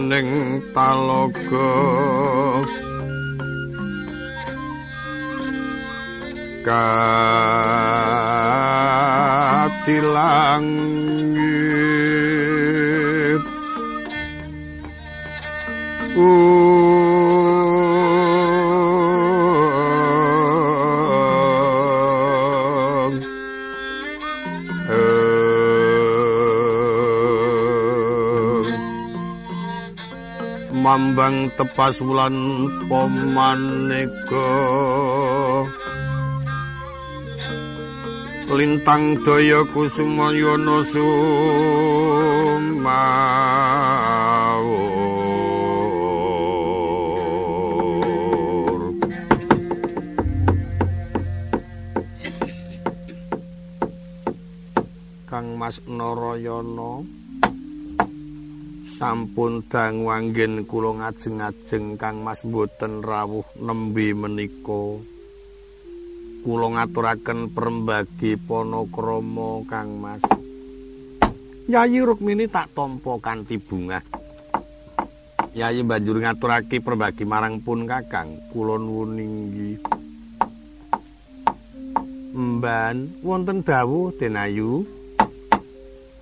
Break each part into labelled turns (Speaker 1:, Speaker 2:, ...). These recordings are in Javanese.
Speaker 1: janing talaga. Katilangit Mambang tepas wulan pomaneka lintang daya kusumayana sumawur sampun dang wanggen kula ngajeng-ajeng Kang Mas mboten rawuh nembe menika kula ngaturaken perembagi panakrama Kang Mas. Yayi Rukmini tak tampa kanthi bunga. Yayi banjur ngaturake perembagi marang pun Kakang, kula nuwun inggih. Mban, wonten dawuh Denayu.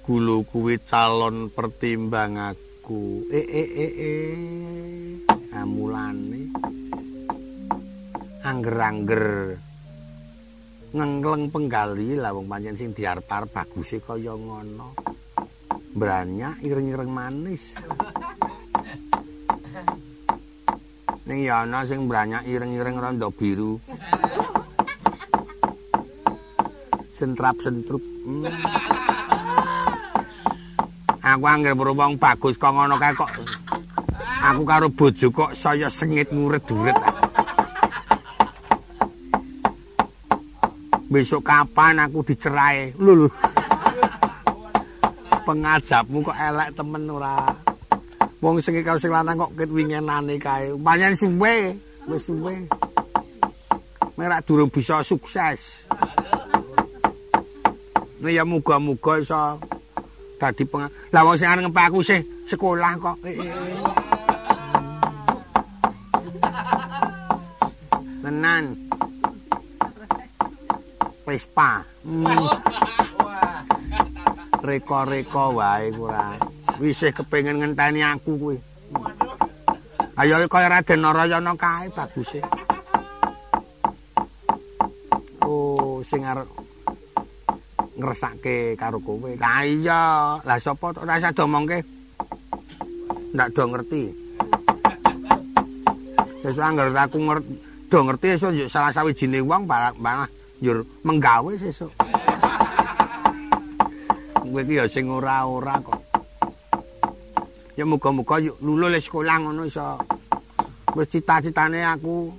Speaker 1: Gulu kuwi calon pertimbang aku. Eh eh eh eh. Amulane. Angger-angger. ngengleng penggali lah wong pancen sing diarpar baguse kaya ngono. Branyak ireng-ireng manis. Ning ya ana sing branyak ireng-ireng randa biru. Sentrap-sentrup. Hmm. Aku angger wong bagus kok ngono kae kok. Aku karo bojo kok saya sengit nguret-uret. besok kapan aku dicerai? Lho pengajapmu kok elek temen ora? Wong sing karo sing lanang kok ket wingenane kae. Panjen suwe wis suwe. Merak durung bisa sukses. Nah ya muga-muga iso dadi peng Lah wong sing arep aku sih sekolah kok. Eh, eh, eh. Tenan. Vespa. Hmm. Reko-reko wae kuwi. Wisih kepengin ngenteni aku kuwi. Ayo kaya Raden Narayana kae baguse. Oh, sing arep ngresake karo kowe. Lah iya, lah sapa ora sadhe omongke. Ndak do ngerti. Wis anggar aku ngerti, do ngerti esuk salah sawijine wong malah njur menggawe sesuk. Kowe iki ya sing ora-ora kok. Ya muga-muga yuk lulus sekolah ngono iso. Wis cita-citane aku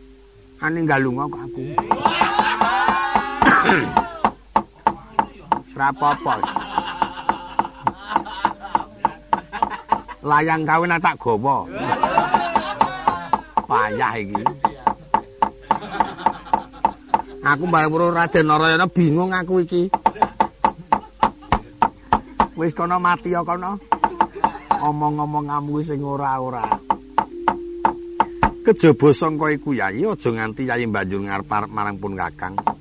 Speaker 1: ane galunga kok aku. Rapopo. Layang kawin tak gawa. Payah iki. Aku bareng karo Raden Narayana bingung aku iki. Wis kono mati ya kono. Omong-omong ngamu sing ora-ora. Kejaba sangka iku Yayi aja nganti Yayi banjur ngarep marang pun Kakang.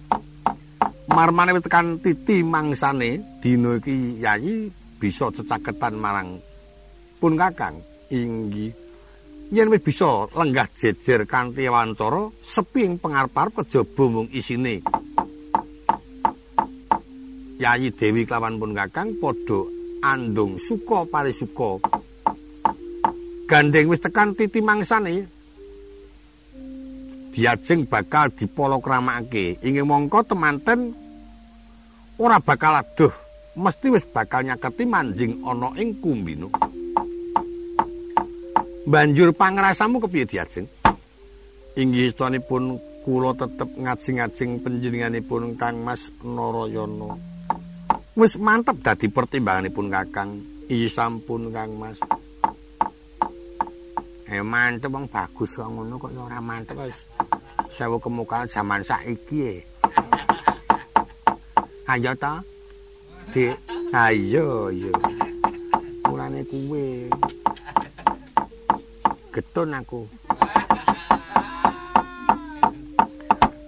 Speaker 1: Marmane tekan titi mangsane dina iki Yayi bisa cecaketan marang pun Kakang. Inggih. yen wis bisa lenggah jejer kanthi wawancara sepi ing pangarep-arep kejaba mung isine Yayi Dewi kelawan pun Kakang padha andung suka parisuka gandeng wis tekan titi mangsane diajeng bakal dipolokramakake ingin mongko temanten ora bakal aduh mesti wis bakal nyaketi manjing ana ing kumbino banjur pangrasamu kepiye diajeng inggih istanipun kula tetep ngajeng-ajeng panjenenganipun Kang Mas Narayana. Wis mantep dadi pertimbanganipun Kakang. Iya sampun Kang Mas. Eh mantep wong bagus kok ngono kok ora mantep wis. Sewu kemukaan zaman saiki e ayo ta Dik ayo yo mulane kuwe getun aku.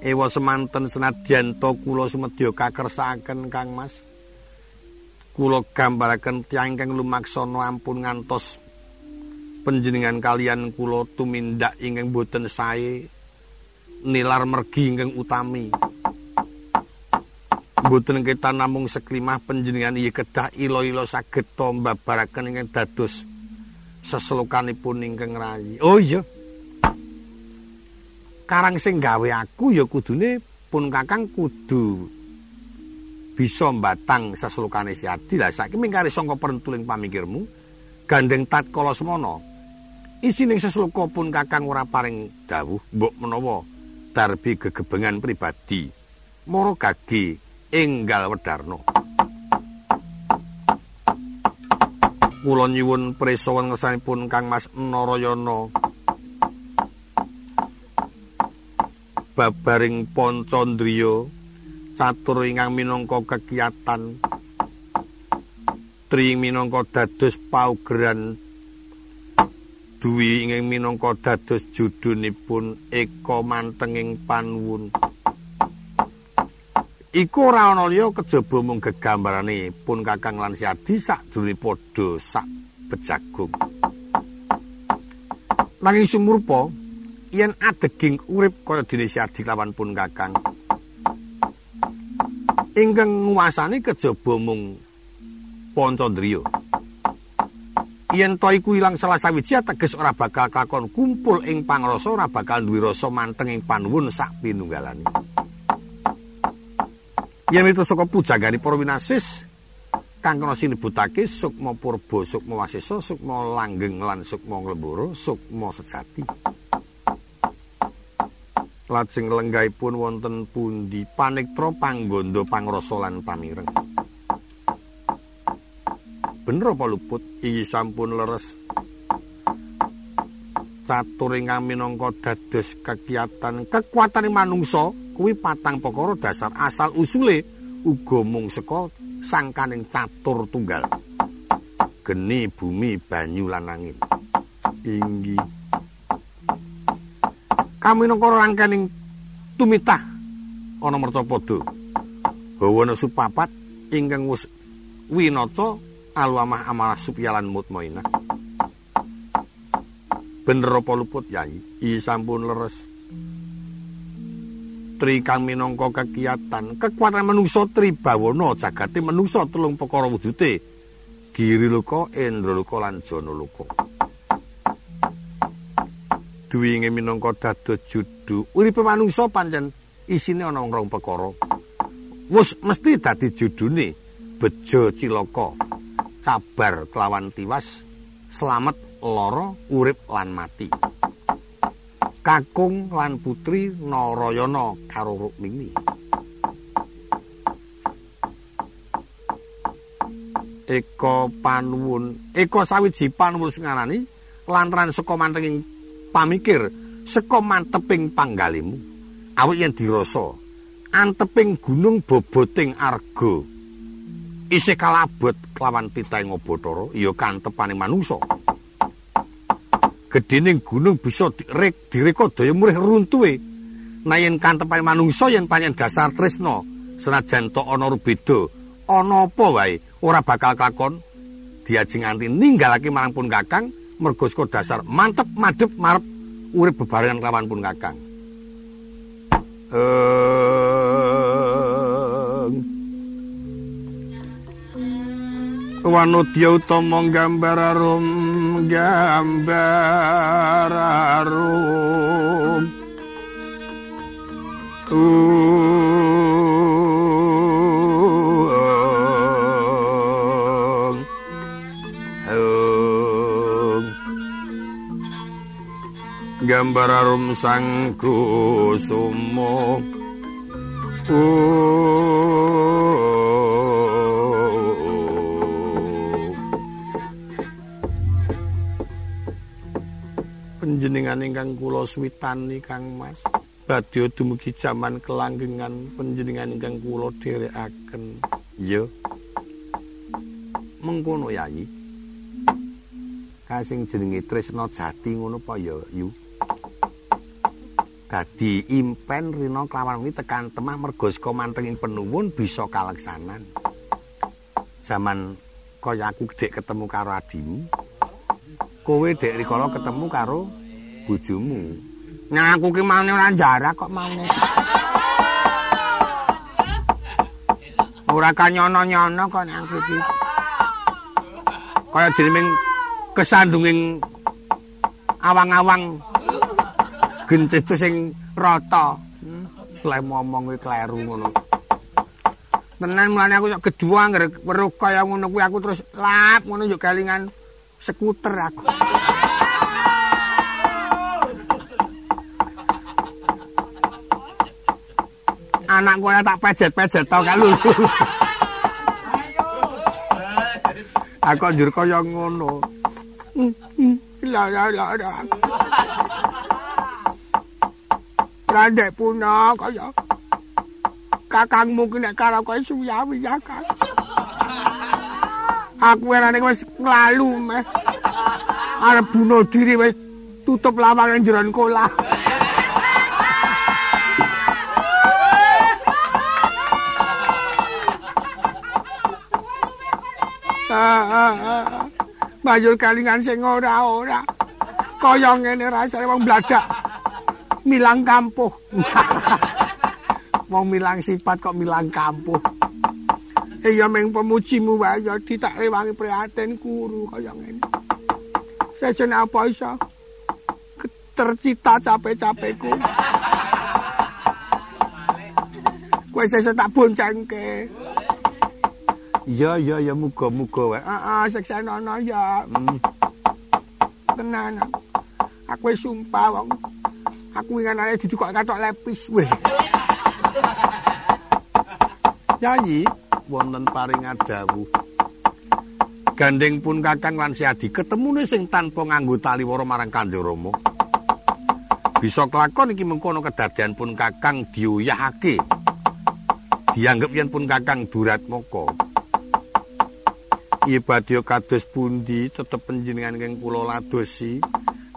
Speaker 1: Ewa semanten senadyan to kula sumedya kakersakaken Kang Mas. Kula gambaraken tiyang ingkang lumaksana ampun ngantos panjenengan kalian kula tumindak ingkang boten sae nilar mergi ingkang utami. Boten kita namung seklimah panjenengan iya kedah ilo-ilo saged to mbabaraken ingkang dados seselukanipun ingkang rayi. Oh iya. Karang sing gawe aku ya kudune pun Kakang kudu bisa mbatang seselukane si Adi. Lah saiki mingkari sangka perentuling pamikirmu gandeng tatkala semana. Isining seseluka pun Kakang ora paring dawuh mbok menawa darbi gegebengan pribadi. Moro gagi enggal wedarno. kula nyuwun presawan ngersanipun Kang Mas Narayana. Babaring Pancandriya catur ingkang minangka kekiyatan tri minangka dados paugeran. Duwi ingkang minangka dados judunipun eka mantenging panuwun iku ora ana liya kejaba mung gegambarane pun Kakang lan Siadi sakjroning padha sak bejagung. Nanging sumurpa yen adeging urip kaya dene Siadi lawan pun Kakang. Ingkang nguasani kejaba mung Pancandriya. Yen to iku ilang salah sawiji ateges ora bakal kakon kumpul ing pangrasa ora bakal duwe rasa manteng ing panuwun sak pinunggalane. Yen itu saka pujagani para winasis kang kena sinebutake sukma purba sukma wasesa sukma langgeng lan sukma nglembara sukma sejati. Lajeng lenggahipun wonten pundi paniktra panggondo pangrasa lan pamireng. Bener apa luput? Iki sampun leres. Catur ingkang minangka dados kekiyatan kekuatan manungsa kuwi patang perkara dasar asal usule uga mung saka sangkaning catur tunggal. Geni bumi banyu lan angin. Inggi kami nangka rangkaning tumitah ana mercapada bawana supapat ingkang wis winaca alwamah amarah supyalan mutmainah. Bener apa luput yai? I sampun leres tri kang minangka kekiyatan kekuatan manungsa tribawana jagate manungsa telung perkara wujude giri luka endra luka lan jana luka. Duwinge minangka dados judu uripe manungsa pancen isine ana rong perkara. Wis mesti dadi judune bejo cilaka. Sabar kelawan tiwas selamat lara urip lan mati kakung lan putri Narayana karo Rukmini. Eko panuwun, eko sawiji panuwun sing ngarani lantaran saka mantenging pamikir, saka manteping panggalimu. Awit yen dirasa anteping gunung boboting arga isih kalabot kelawan titahe ngobatara ya kantepane manungsa. Gedhening gunung bisa direk direka daya murih runtuhe. Nayen kantepane manungsa yen panjen dasar tresna senajan to ana rubeda ana apa wae? Ora bakal kakon diajeng nganti ninggalake marang pun kakang mergo dasar mantep madhep marep urip bebarengan lawan pun kakang. Wanudya utama gambar arum gambar arum. Gambar arum sang kusumo panjenengan ingkang kula suwitani Kang Mas. Badhe dumugi jaman kelanggengan panjenengan ingkang kula dherekaken. Ya mengkono yayi. Ka sing jenenge Tresna Jati ngono apa ya yu? Dadi impen rina kelawan wi tekan temah mergo saka mantenging penuwun bisa kaleksanan. Zaman kaya aku gedhe ketemu karo adimu kowe dek rikala ketemu karo bojomu. Nang aku ki mane ora jarak kok mane ora kanyono-nyono kok nang iki kaya jeneng kesandunging awang-awang gencet sing rata. Lek ngomong kuwi kleru ngono. Tenan mulane aku kok gedua ngger weruh kaya ngono kuwi aku terus lap ngono yo galingan skuter aku anak gue tak pejet-pejet tau kan lu aku anjur kaya ngono. La la la la. Randek puna kaya kakangmu ki nek karo kowe suyawi ya kan. Aku enane wis nglalu meh. Arep bunuh diri wis tutup lawangan jeron kolah. Bayul kalingan sing ora-ora. Kaya ngene rasane wong bladak. Milang kampuh. wong milang sifat kok milang kampuh. Iya meng pemujimu wae ya ditak rewangi prihatin kuru kaya ngene. Sesen apa iso? Tercita capek-capekku. Kowe sesen tak boncengke. Iya iya ya muga-muga wae. Heeh, ah, ah, seksenono ya. Hmm. Tenan. Aku wis sumpah wong. Aku ae duduk kok katok lepis weh. Yayi wonten paring dawuh. Gandeng pun Kakang lan Siadi ketemune sing tanpa nganggo tali wara marang Kanjeng Rama. Bisa kelakon iki mengkono kedadian pun Kakang diuyahake. Dianggep yen pun Kakang Duratmoko. Ibadya kados pundi tetep panjenengan ingkang kula ladosi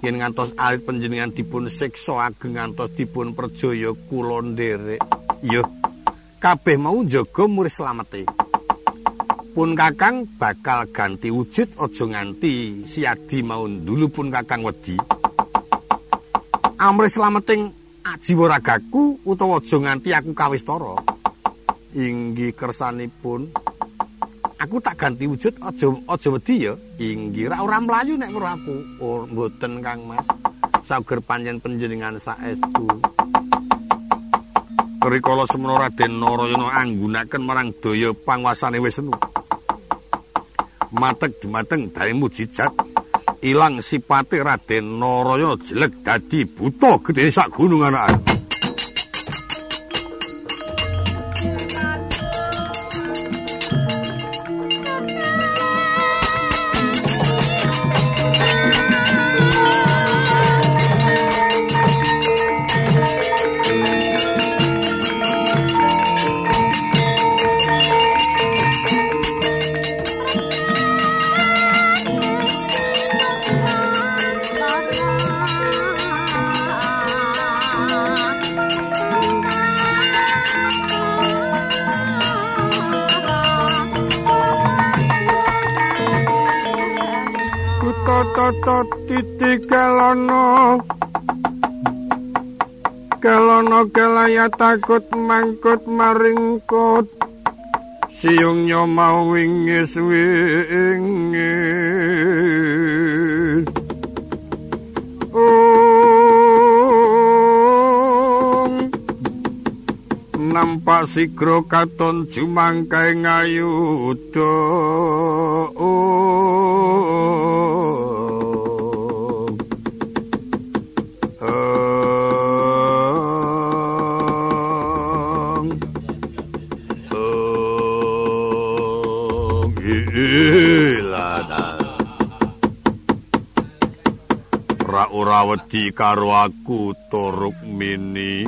Speaker 1: yen ngantos alit panjenengan dipun siksa ageng ngantos dipun perjaya kula nderek. Yo. Kabeh mau jaga murid slamete. Pun Kakang bakal ganti wujud aja nganti siadi mau dulu pun Kakang wedi. Amri slameting ajiwa ragaku utawa aja nganti aku kawistara. Inggih kersanipun aku tak ganti wujud aja aja wedi ya. Inggih ora mlayu nek karo aku. Oh mboten Kang Mas. Sager panjen panjenengan saestu. Rikala semana Raden Narayana anggunaken marang daya panguasane Wisnu matek dumateng dari mujizat. Ilang sipate Raden Narayana jelek dadi buta gedhe sak gunung anak tata titi kelono. Kelono kelaya takut mangkut maringkut. Siung nyomau wingis wingis. Nampak sigro katon jumangkai ngayudo ora wedi karo aku turuk mini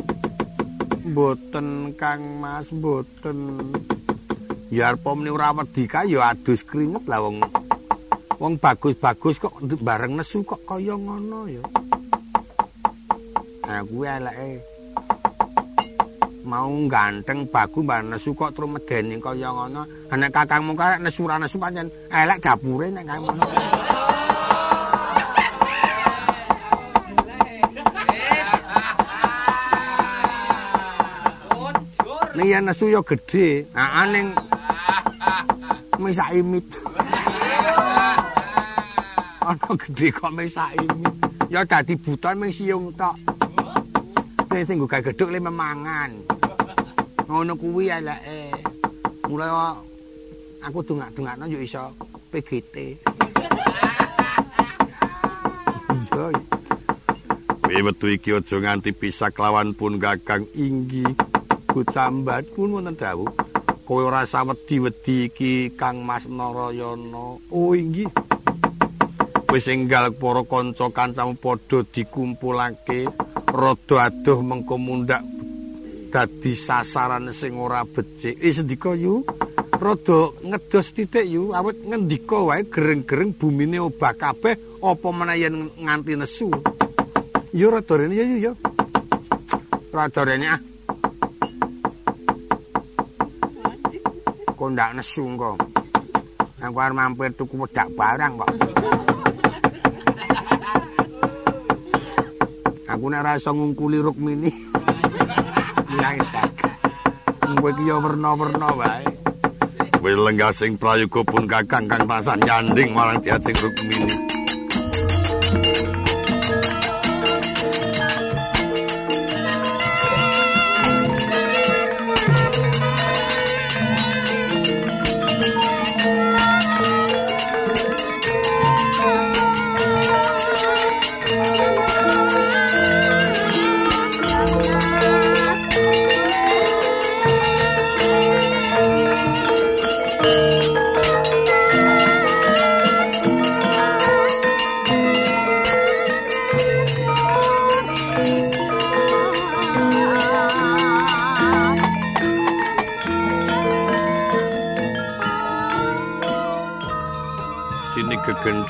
Speaker 1: mboten Kang Mas mboten Yar pomne ora wedi ka ya adus kringet lah wong Wong bagus-bagus kok bareng nesu kok kaya ngono ya. Kuwi eleke. Mau ganteng bagus bareng nesu kok terus medeni kaya ngono. Nek kakangmu karek nesu ra nesu pancen elek dapure nek kaya ngono. Nek ya nesu ya gedhe. Nah, aning misak imit. ana gedhe kok mesakimi. Ya dadi buton mung siung tok. Nek sing gawe gedhuk le memangan. Ngono kuwi eleke. Mulai aku dungak-dungakno yo iso PGT. Iya. Kuwi metu iki aja nganti pisak lawan pun Kakang Inggi. Kucambat pun wonten dawuh. Kowe ora sawedi-wedi iki Kang Mas Narayana. Oh Inggi. wis enggal para kanca kancamu padha dikumpulake rada adoh mengko mundak dadi sasaran sing ora becik eh sendika yu rada ngedos titik yu awet ngendika wae gereng-gereng bumine obah kabeh apa menayen nganti nesu yu rada rene yu yu rada rene ah kok ndak nesu kok aku arep mampir tuku wedak barang kok aku nek ra iso ngungkuli Rukmini. Nang sak. Kowe iki ya werna-werna wae. Kowe lenggah sing prayoga pun Kakang kang tasan nyanding marang diat sing Rukmini.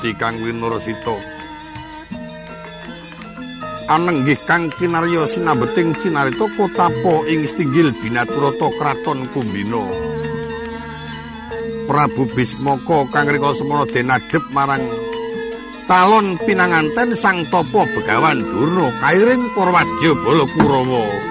Speaker 1: Genti kang winursita anenggih kang kinarya sinabeting cinarita kocapa ing stinggil binaturata kraton kumbina. Prabu Bismaka kang rika semana denadhep marang calon pinanganten Sang Tapa Begawan Durna kairing para wadya Balakurawa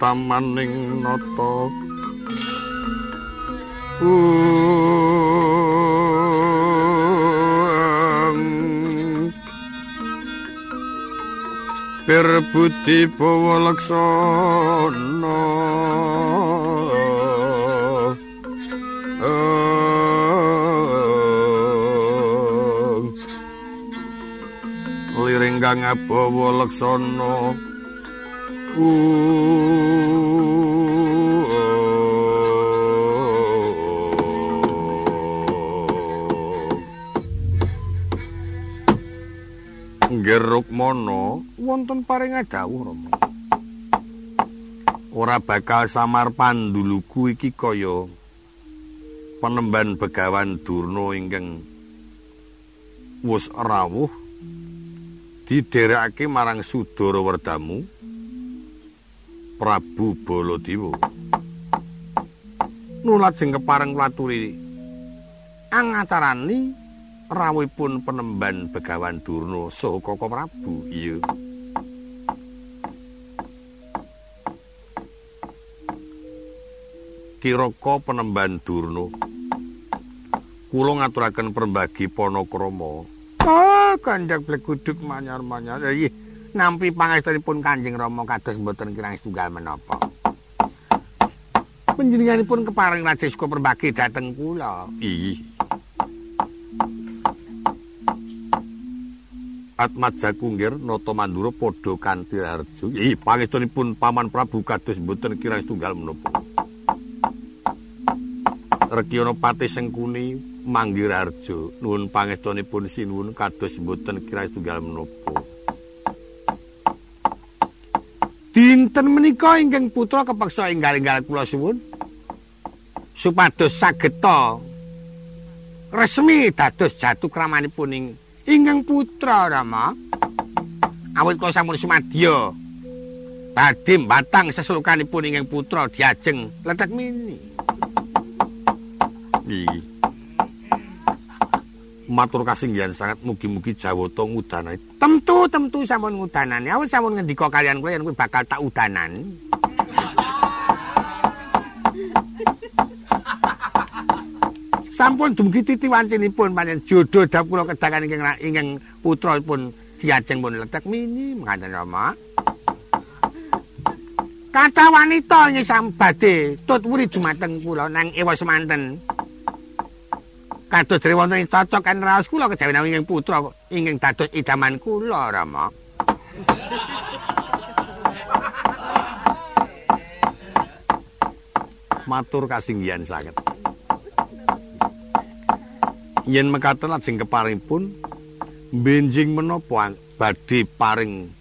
Speaker 1: tamaning nata Perbuti bawa laksana. Liring kang bawa laksana Geruk mono wonten paring dawuh Rama. Ora bakal samar panduluku iki kaya penemban begawan Durna ingkang wus rawuh diderekake marang Sudara Werdamu Prabu Baladewa. Nulat sing kepareng waturi angatarani rawuhipun penemban Begawan Durna saha Koko Prabu. Iya. Kiraka penemban Durna. Kula ngaturaken perbagi Panakrama. Ah, kandhak blekuduk manyar-manyar. Iya, nampi pangestunipun Kanjeng Rama kados mboten kirang setunggal menapa. Panjenenganipun kepareng rajeska perbagi dhateng kula. Iya. Atmat Jakungir Nata Mandura padha kanthi harjo. Ih, pangestunipun Paman Prabu kados mboten kira setunggal menapa. Rekyana Pati Sengkuni manggih harjo. Nuwun pangestunipun sinuwun kados mboten kira setunggal menapa. Dinten menika ingkang putra kepeksa enggal-enggal kula suwun? Supados sageta resmi dados jatuh kramanipun ing ingkang putra Rama. Awit kula sampun sumadya. Badhe batang seselukanipun ingkang putra diajeng letek mini. Iki matur kasinggihan sangat mugi-mugi Jawata ngudanani tentu tentu sampun ngudanani awit sampun ngendika kalian kula yen bakal tak udanani sampun dumugi titi wancinipun panjen jodoh dap kula kedakan ingkang ingkang putrapun diajeng pun letek. Mini mengatakan Rama. Kata wanita ini sambade. Tut wuri dumateng kula nang ewa semanten. Kados dari wonten cocok kan raos kula kejawen ingkang putra ingkang dados idaman kula Rama. Matur kasinggihan sanget. yen mekaten lajeng keparingipun benjing menapa badhe paring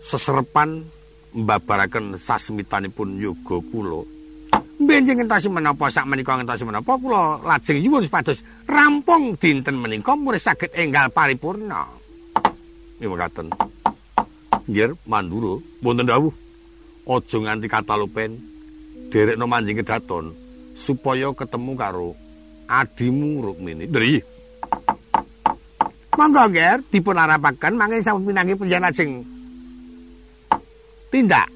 Speaker 1: seserepan mbabaraken sasmitanipun yoga kula benjing entas menapa sak menika entas menapa kula lajeng nyuwun supados rampung dinten menika murid saged enggal paripurna yen mekaten nggih mandura wonten dawuh aja nganti katalupen derekno manjing kedaton supaya ketemu karo adimu Rukmini. Dri. Monggo ger dipun arapaken mangke sampun pinanggi panjenengan lajeng tindak.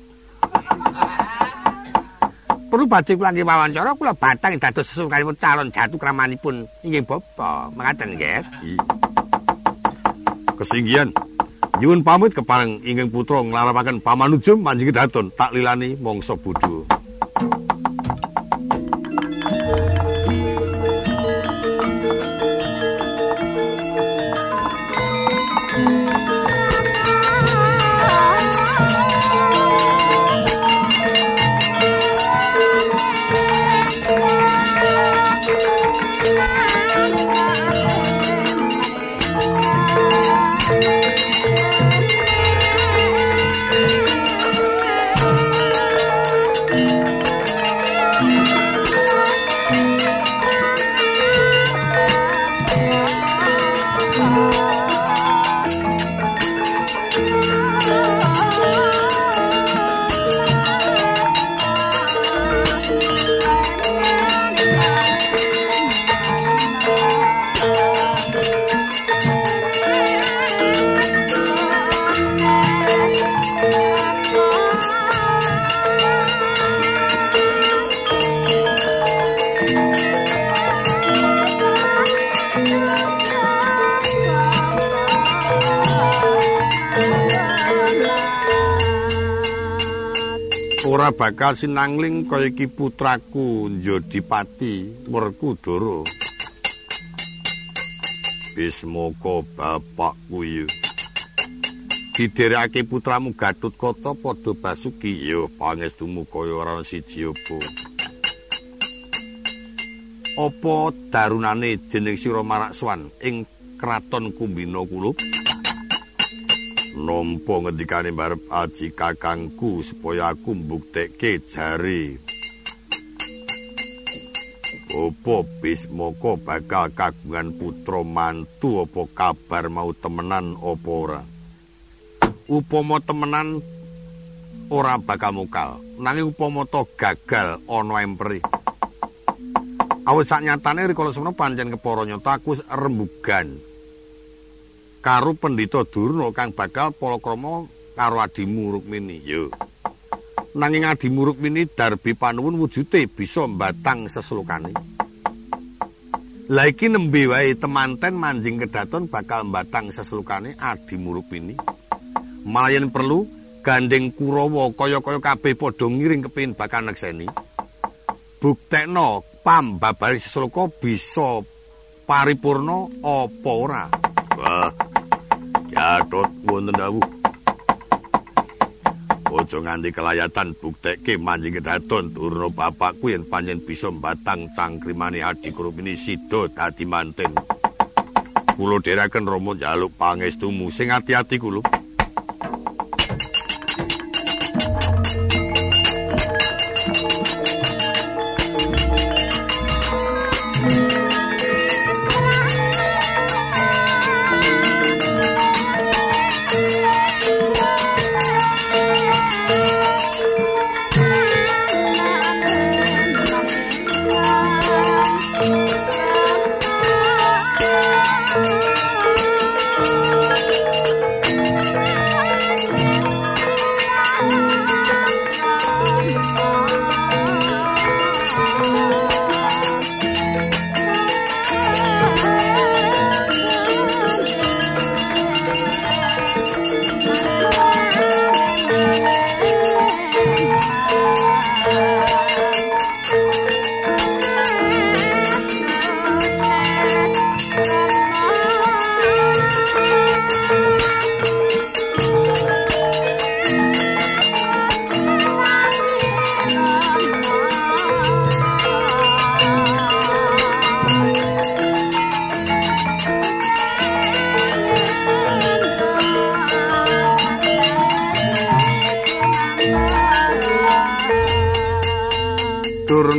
Speaker 1: Perlu badhe kula nggih wawancara kula batang dados sesukanipun calon jatuh kramanipun inggih bapa. Mengaten nggih. Kesinggihan nyuwun pamit kepareng ingkang putra nglarapaken pamanujum manjing daton tak lilani mangsa bodho. Bakal sinangling kaya iki putraku Jodipati Werkudara. Bismoko bapakku ya. Diderekake putramu Gatutkaca padha Basuki ya pangestumu kaya ora siji apa. Apa darunane jeneng sira Marakswan ing kraton Kumbina kulup? Nampa ngendikane barep aji kakangku supaya aku mbuktekke jari. Apa Bismoko bakal kagungan putra mantu apa kabar mau temenan apa ora? Upama temenan ora bakal mukal, nanging upama to gagal ana emperi. Awit sak nyatane rikala semana pancen kepara nyata aku rembugan. Karo pendhita Durna kang bakal palakrama karo adimu Rukmini. Yo. nanging adi muruk mini darbi panuwun wujute bisa mbatang sesulukane. Lah iki nembe wae temanten manjing kedaton bakal mbatang sesulukane adi muruk mini. Malayan perlu gandeng Kurawa kaya-kaya kabeh padha ngiring kepin bakal nekseni. Buktekno pam babari sesuluka bisa paripurna apa ora. Wah. Yatot wonten dawuh. Ojo nganti kelayatan buktekke manjing kedaton turno bapakku yen panjen bisa mbatang cangkrimane adi krupini sida dadi manten. Kulo dherekaken Rama njaluk pangestumu sing ati-ati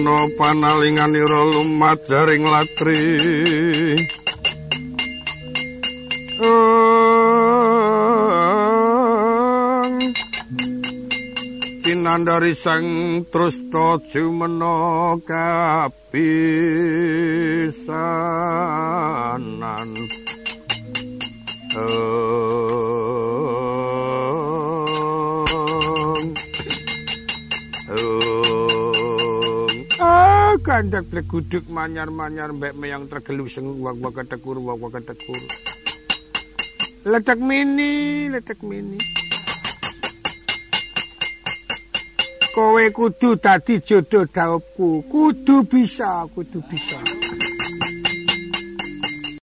Speaker 1: kulo. panalinganira lumajaring latri Cinandari sang trusta jumena kapisanan kandak pleguduk manyar-manyar mbek meyang tergelu seng wak-wak ketekur wak-wak ketekur letek mini letek mini. Kowe kudu tadi jodoh daupku kudu bisa kudu bisa